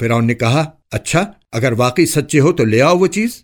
फिर ने कहा अच्छा अगर वाकई सच्चे हो तो ले आओ वो चीज़।